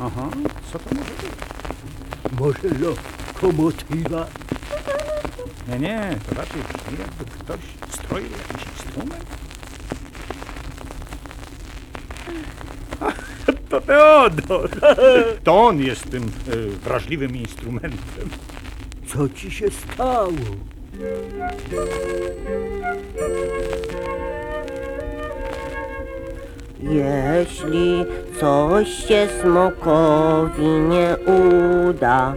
Aha, co to może być? Może lokomotywa? Nie, nie, to raczej brzmi jakby ktoś stroił jakiś instrument. To Teodor! To on jest tym e, wrażliwym instrumentem. Co ci się stało? Jeśli coś się smokowi nie uda,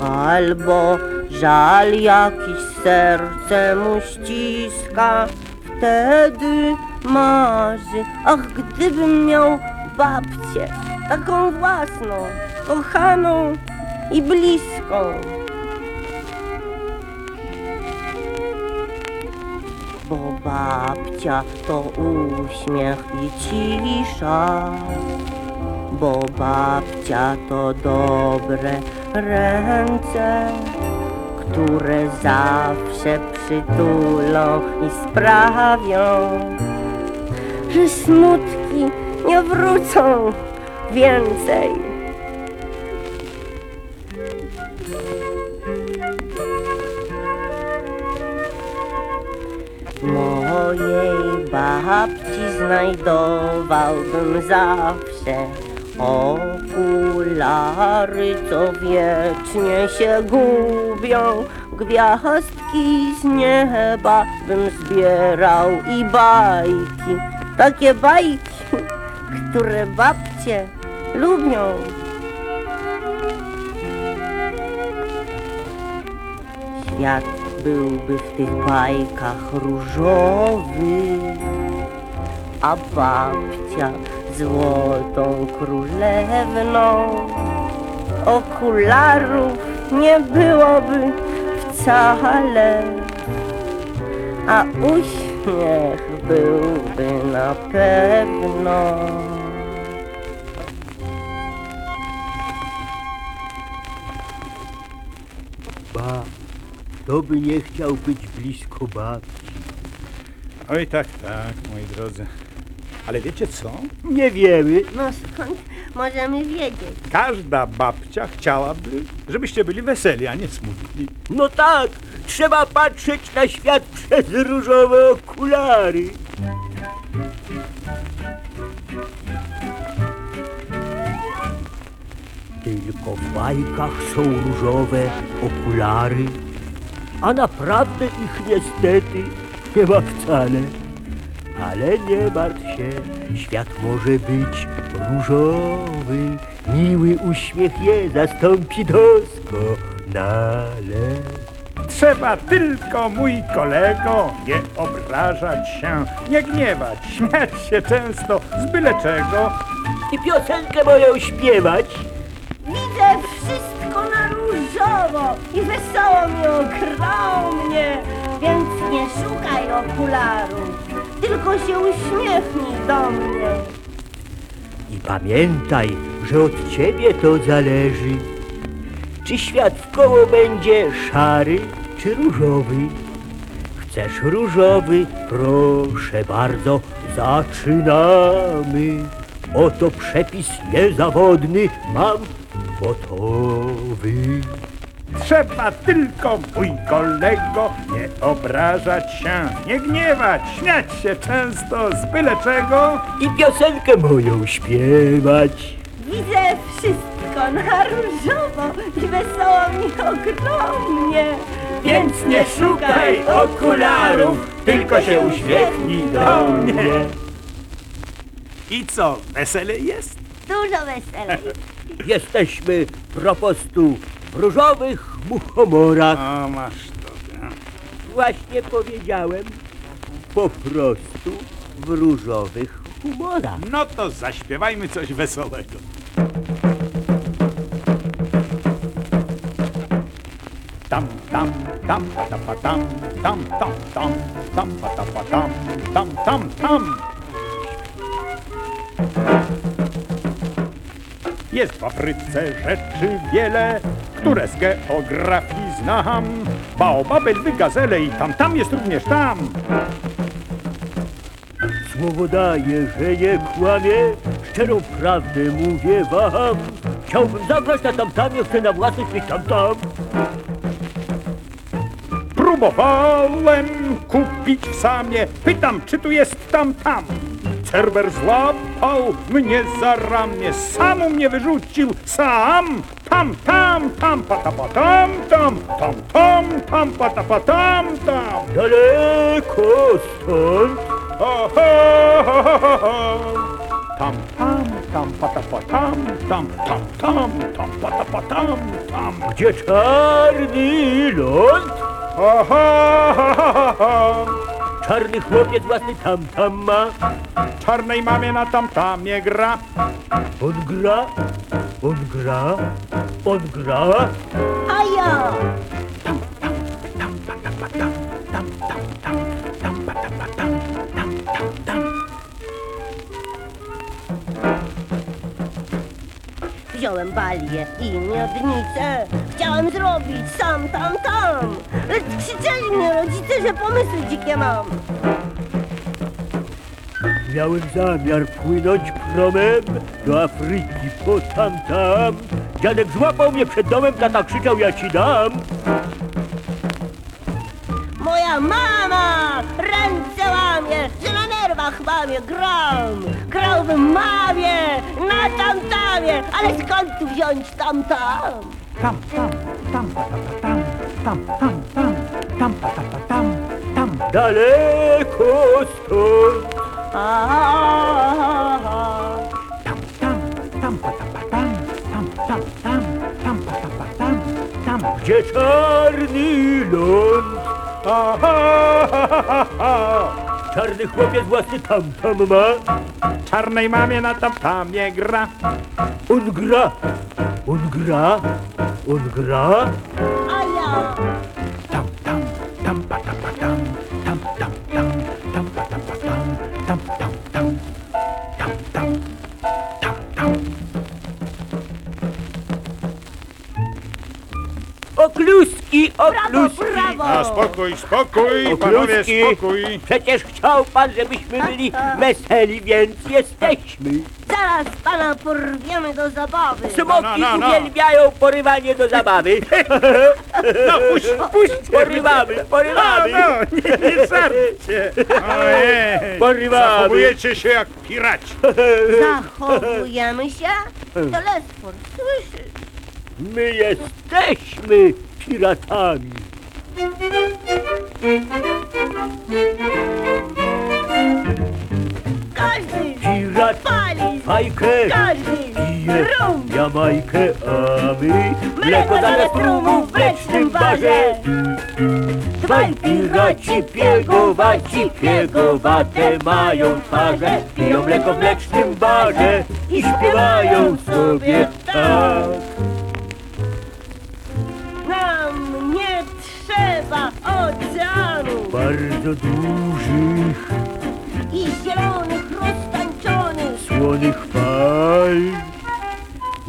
albo żal jakiś serce mu ściska, wtedy marzy, ach gdybym miał babcię, taką własną, kochaną i bliską. Babcia to uśmiech i cisza, bo babcia to dobre ręce, które zawsze przytulą i sprawią, że smutki nie wrócą więcej. Mojej babci znajdowałbym zawsze okulary, co wiecznie się gubią. Gwiazdki z nieba bym zbierał i bajki, takie bajki, które babcie lubią. Świat byłby w tych bajkach różowy, a babcia złotą królewną. Okularów nie byłoby wcale, a uśmiech byłby na pewno. Kto by nie chciał być blisko babci? Oj, tak, tak, moi drodzy. Ale wiecie co? Nie wiemy. No skąd możemy wiedzieć? Każda babcia chciałaby, żebyście byli weseli, a nie smutni. No tak, trzeba patrzeć na świat przez różowe okulary. Tylko w bajkach są różowe okulary, a naprawdę ich niestety nie ma wcale. Ale nie martw się, świat może być różowy, miły uśmiech je zastąpi doskonale. Trzeba tylko, mój kolego, nie obrażać się, nie gniewać, śmiać się często z byle czego. I piosenkę moją śpiewać. I wesoło mi ogromnie, więc nie szukaj okularów, tylko się uśmiechnij do mnie. I pamiętaj, że od ciebie to zależy. Czy świat w koło będzie szary czy różowy? Chcesz różowy? Proszę bardzo, zaczynamy. Oto przepis niezawodny mam gotowy. Trzeba tylko, mój kolego, nie obrażać się, nie gniewać, śmiać się często z byle czego. I piosenkę moją śpiewać. Widzę wszystko na różowo i wesoło mi ogromnie, Więc nie szukaj okularów, tylko się uśmiechnij do mnie. I co, wesele jest? dużo weselej. Jesteśmy propostu w różowych muchomorach. O, masz to. Właśnie powiedziałem po prostu w różowych humorach. No to zaśpiewajmy coś wesołego. Tam, tam, tam, tapa, tam, tam, tam, tam, tam, tapa, tam, tam, tam, tam. Jest w Afryce rzeczy wiele, które z geografii znam. Baobaby, lwy, gazele i tam, tam jest również tam. Słowo daję, że nie kłamie, Szczerą prawdę mówię wam. Chciałbym zagrać na tamtamie, chcę na własność mieć tamtam. Próbowałem kupić w samie. Pytam, czy tu jest tam tam. Cerber złapał mnie za ramię, sam mnie wyrzucił, sam. Tam, tam, tam, patapa, tam, tam, tam, tam, tam, patapa, tam, tam. Daleko stąd. Ho, ho, ho, ho, ho, ho. Tam, tam, tam, patapa, tam, tam, tam, tam, tam, patapa, tam, tam. Gdzie czarny ląd? Ho, ho, ho, ho, ho, ho. Czarny chłopiec własny tam tam ma, Czarnej mamie na tamtamie gra. odgra, odgra, odgra. A ja! Wziąłem balię i miodnicę, Chciałem zrobić sam tam tam. Lecz krzyczeli mnie rodzice, że pomysły dzikie mam. Miałem zamiar płynąć promem do Afryki po tamtam. Dziadek złapał mnie przed domem, tata krzyczał, ja ci dam. Moja mama ręce łamie, że na nerwach mamie gram. Grałbym mamie na tamtamie, ale skąd tu wziąć tamtam? Tam, tam, tam, patapa, tam, tam, tam, tam, tam, patapa, tam, tam. Daleko stąd. Tam, tam, tam, patapa, tam, tam, tam, tam, tam, patapa, tam, tam. Gdzie czarny ląd? Ha, ha, ha, ha, ha. Czarny chłopiec własny tamtam ma. Czarnej mamie na tamtamie gra. On gra, on gra, on gra. A ja! Tam, tam, tam, patapa, tam, tam, tam, tam, tam, patapa, tam, tam, tam, tam, tam, tam, tam, tam. Okluski, Brawo, okluski. brawo! A spokój, spokój, panowie, kluski. spokój. Przecież chciał pan, żebyśmy byli weseli, więc jesteśmy. Zaraz pana porwiemy do zabawy. Smoki No, no, no. uwielbiają porywanie do zabawy. No puść, puśćcie Porywamy, porywamy. No, no, nie, nie żarcie. Ojej, Porywamy. zachowujecie się jak piraci. Zachowujemy się? To Lesfor, słyszysz? My jesteśmy piratami. Każdy Pirat, pali, każdy pije rum. Jamajkę, a my Mleko zamiast rumu w mlecznym barze. Dwaj piraci piegowaci, piegowate mają twarze. Piją mleko w mlecznym barze i śpiewają sobie tak. Nam nie trzeba oceanu. Bardzo dużych, słonych fal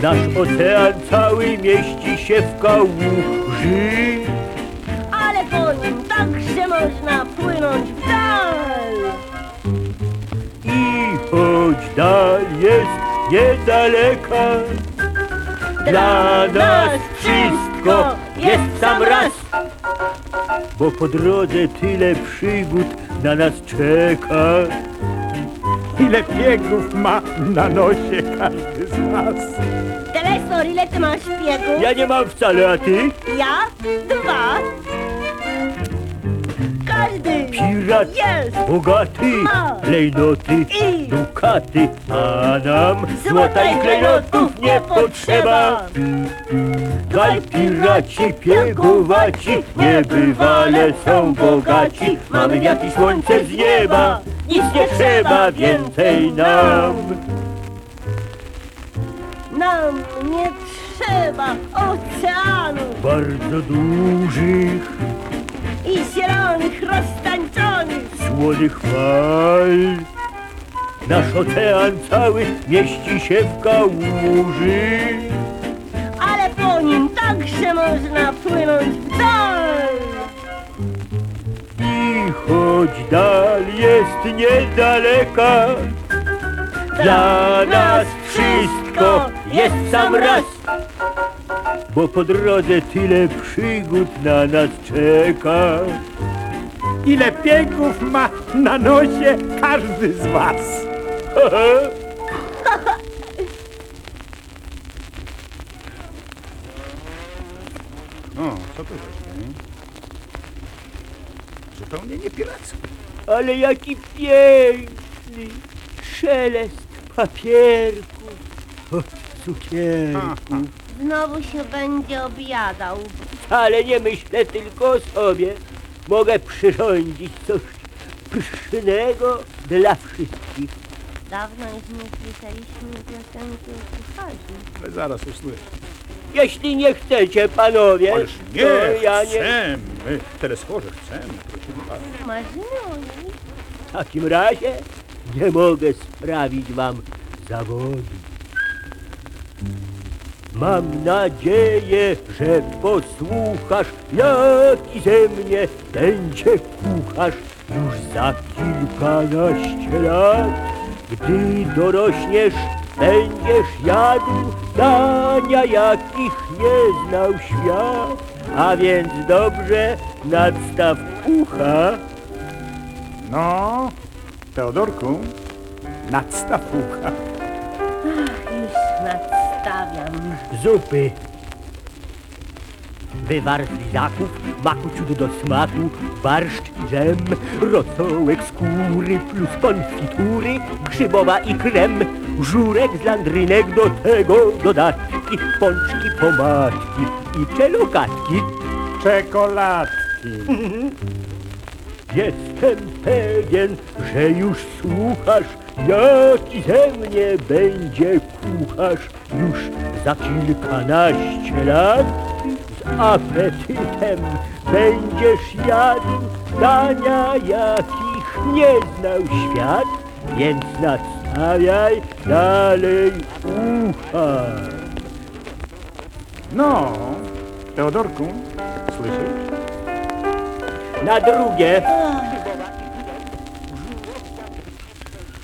Nasz ocean cały mieści się w kałuży. Ale po nim także można płynąć w dal. I choć dal jest niedaleka Dla nas wszystko jest sam raz. Bo po drodze tyle przygód na nas czeka Ile biegów ma na nosie każdy z nas. Telesfor, ile ty masz szpiegów? Ja nie mam wcale, a ty? Ja? Dwa. Każdy Pirat jest bogaty, Ma. klejnoty, I- dukaty A nam złota i klejnotów nie potrzeba Dwaj piraci piegowaci, niebywale są bogaci. Mamy wiatr i słońce z nieba, nic nie trzeba więcej nam. Nam nie trzeba oceanu Bardzo dużych, i zielonych, roztańczonych. słonych fal. Nasz ocean cały mieści się w kałuży. Ale po nim także można płynąć w. Choć dal jest niedaleka, Dla nas wszystko jest w sam raz. Bo po drodze tyle przygód na nas czeka. Ile pięków ma na nosie każdy z was. No, co to jest? Zupełnie nie piracko. Ale jaki piękny szelest papierków od cukierków. Znowu się będzie objadał. Ale nie myślę tylko o sobie. Mogę przyrządzić coś pysznego dla wszystkich. Dawno już nie słyszeliśmy piosenki o kucharzu. Ale zaraz usłyszę. Jeśli nie chcecie, panowie, Ależ nie, to ja nie... chcemy. Telesforze chcemy, o niej. W takim razie nie mogę sprawić wam zawodu. Mam nadzieję, że posłuchasz, jaki ze mnie będzie kucharz już za kilkanaście lat. Gdy dorośniesz, będziesz jadł dania, jakich nie znał świat. A więc dobrze nadstaw ucha. No, Teodorku, nadstaw ucha. Już nadstawiam. zupy. Wywar z lizaków, maku do smaku, barszcz i dżem, rosołek skóry plus konfitury, grzybowa i krem, żurek z landrynek, do tego dodatki, pączki, pomadki i czelokatki. Czekoladki. Jestem pewien, że już słuchasz, jaki ze mnie będzie kucharz już za kilkanaście lat. Z apetytem będziesz jadł dania, jakich nie znał świat, więc nadstawiaj dalej ucha. No, Teodorku, słyszysz? Na drugie.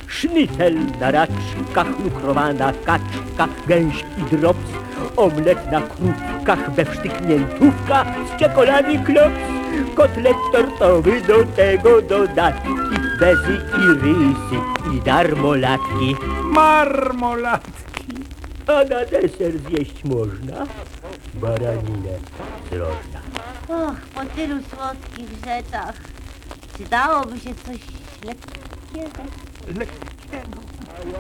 Sznycel na raczkach, lukrowana kaczka, gęś i drops, omlet na krupkach, bewsztykniętówka z czekolady klops, kotlet tortowy, do tego dodatki, bezy i rysy i darmolatki. Marmolatki. A na deser zjeść można baraninę z rożna. Och, po tylu słodkich rzeczach. Przydałoby się coś lekkiego, Lekkiego.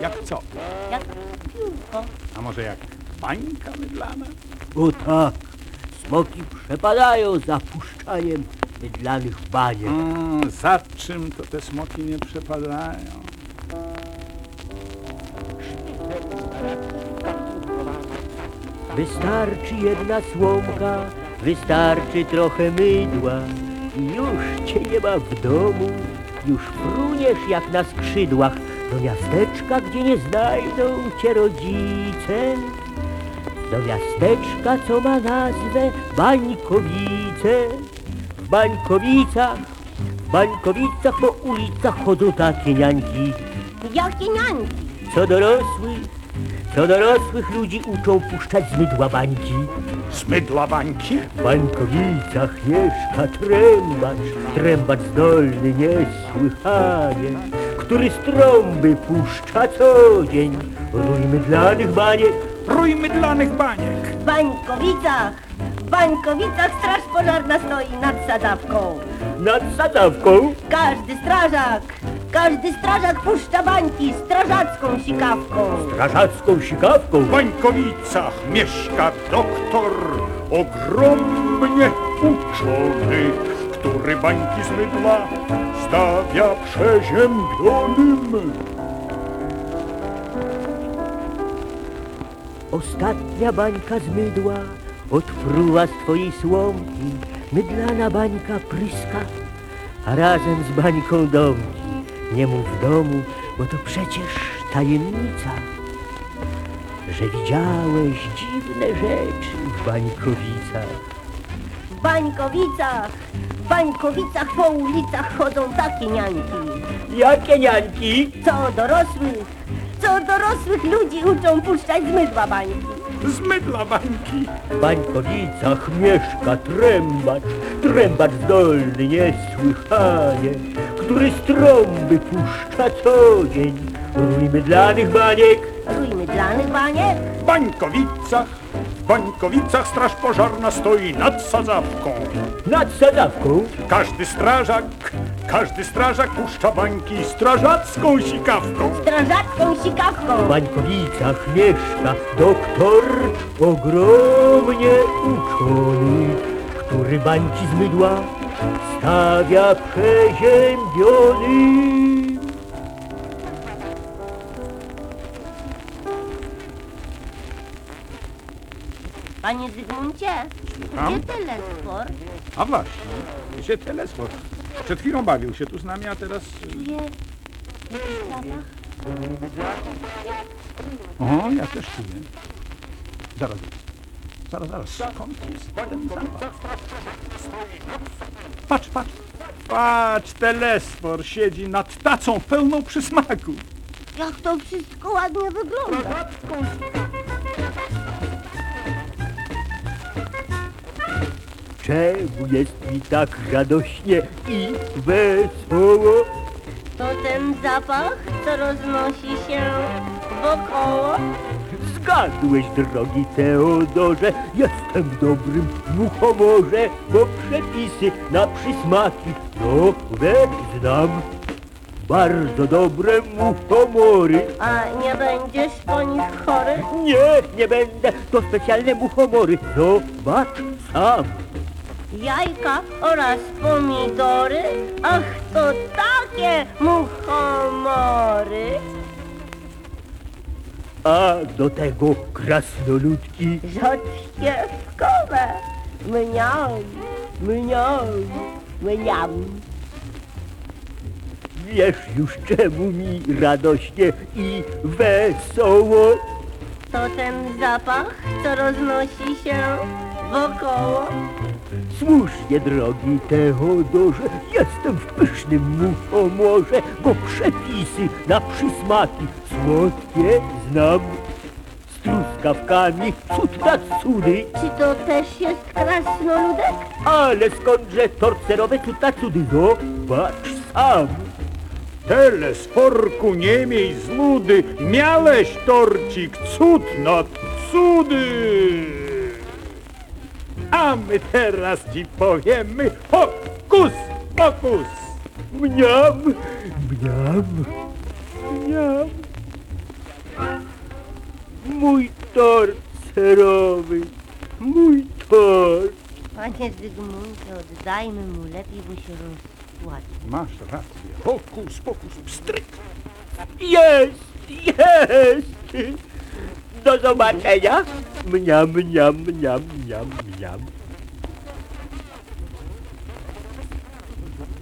Jak co? jak piórko. A może jak bańka mydlana? O tak, smoki przepadają za puszczaniem mydlanych baniek. Mm, za czym to te smoki nie przepadają? Wystarczy jedna słomka, wystarczy trochę mydła i już cię nie ma w domu, już fruniesz jak na skrzydłach do miasteczka, gdzie nie znajdą cię rodzice. Do miasteczka, co ma nazwę Bańkowice. W Bańkowicach, w Bańkowicach po ulicach chodzą takie niańki, Jakie niańki. co dorosłych, co dorosłych ludzi uczą puszczać z mydła bańki. Z mydla bańki? W Bańkowicach mieszka trębacz, trębacz zdolny niesłychanie, który z trąby puszcza co dzień rój mydlanych baniek. Rój mydlanych baniek. W Bańkowicach, w Bańkowicach straż pożarna stoi nad sadzawką. Nad sadzawką Każdy strażak, każdy strażak puszcza bańki strażacką sikawką. strażacką sikawką W Bańkowicach mieszka doktor ogromnie uczony, który bańki z mydla stawia przeziębionym. Ostatnia bańka z mydła odpruwa z twojej słomki. Mydlana bańka pryska, a razem z bańką domki. Nie mów w domu, bo to przecież tajemnica, że widziałeś dziwne rzeczy w bańkowicach. W Bańkowicach, w Bańkowicach po ulicach chodzą takie niańki. Jakie niańki? Co dorosłych, co dorosłych ludzi uczą puszczać z mydła bańki. Z mydla bańki. W Bańkowicach mieszka trębacz, trębacz zdolny niesłychanie, który z trąby puszcza co dzień rój mydlanych baniek. Rój mydlanych baniek. W Bańkowicach, w Bańkowicach straż pożarna stoi nad sadzawką. Nad sadzawką Każdy strażak, każdy strażak puszcza bańki strażacką sikawką. Strażacką w sikawką. Bańkowicach mieszka doktor ogromnie uczony, który bańki z mydła stawia przeziębiony. Panie Zygmuncie, Słucham? gdzie telesfor? A właśnie, gdzie telesfor? Przed chwilą bawił się tu z nami, a teraz... Zapach. O, ja też czuję. Zaraz, zaraz, zaraz, skąd jest ten zapach? Patrz, patrz, patrz, telesfor siedzi nad tacą pełną przysmaku. Jak to wszystko ładnie wygląda. Czemu jest mi tak radośnie i wesoło? To ten zapach, co roznosi się wokoło. Zgadłeś, drogi Teodorze, jestem dobrym muchomorze, bo przepisy na przysmaki nowe znam. Bardzo dobre muchomory. A nie będziesz po nich chory? Nie, nie będę, to specjalne muchomory. Zobacz sam. Jajka oraz pomidory? Ach, to takie muchomory. A do tego krasnoludki. Rzodkiewkowe. Mniam, mniam, mniam. Wiesz już czemu mi radośnie i wesoło. To ten zapach, co roznosi się wokoło. Słusznie, drogi Teodorze, jestem w pysznym muchomorze, bo przepisy na przysmaki słodkie znam. Z truskawkami cud na cudy, Czy to też jest krasnoludek? ale skądże torcerowe cud na cudy, zobacz sam. Telesforku, nie miej złudy, miałeś torcik, cud nad cudy. A my teraz ci powiemy hokus pokus. Mniam, mniam, mniam. Mój tort serowy, mój tort. Panie Zygmuncie, oddajmy mu lepiej, bo się rozpłaci. Masz rację, hokus pokus, pstryk. Jest, jest. Do zobaczenia. Mniam, mniam, mniam, mniam, mniam.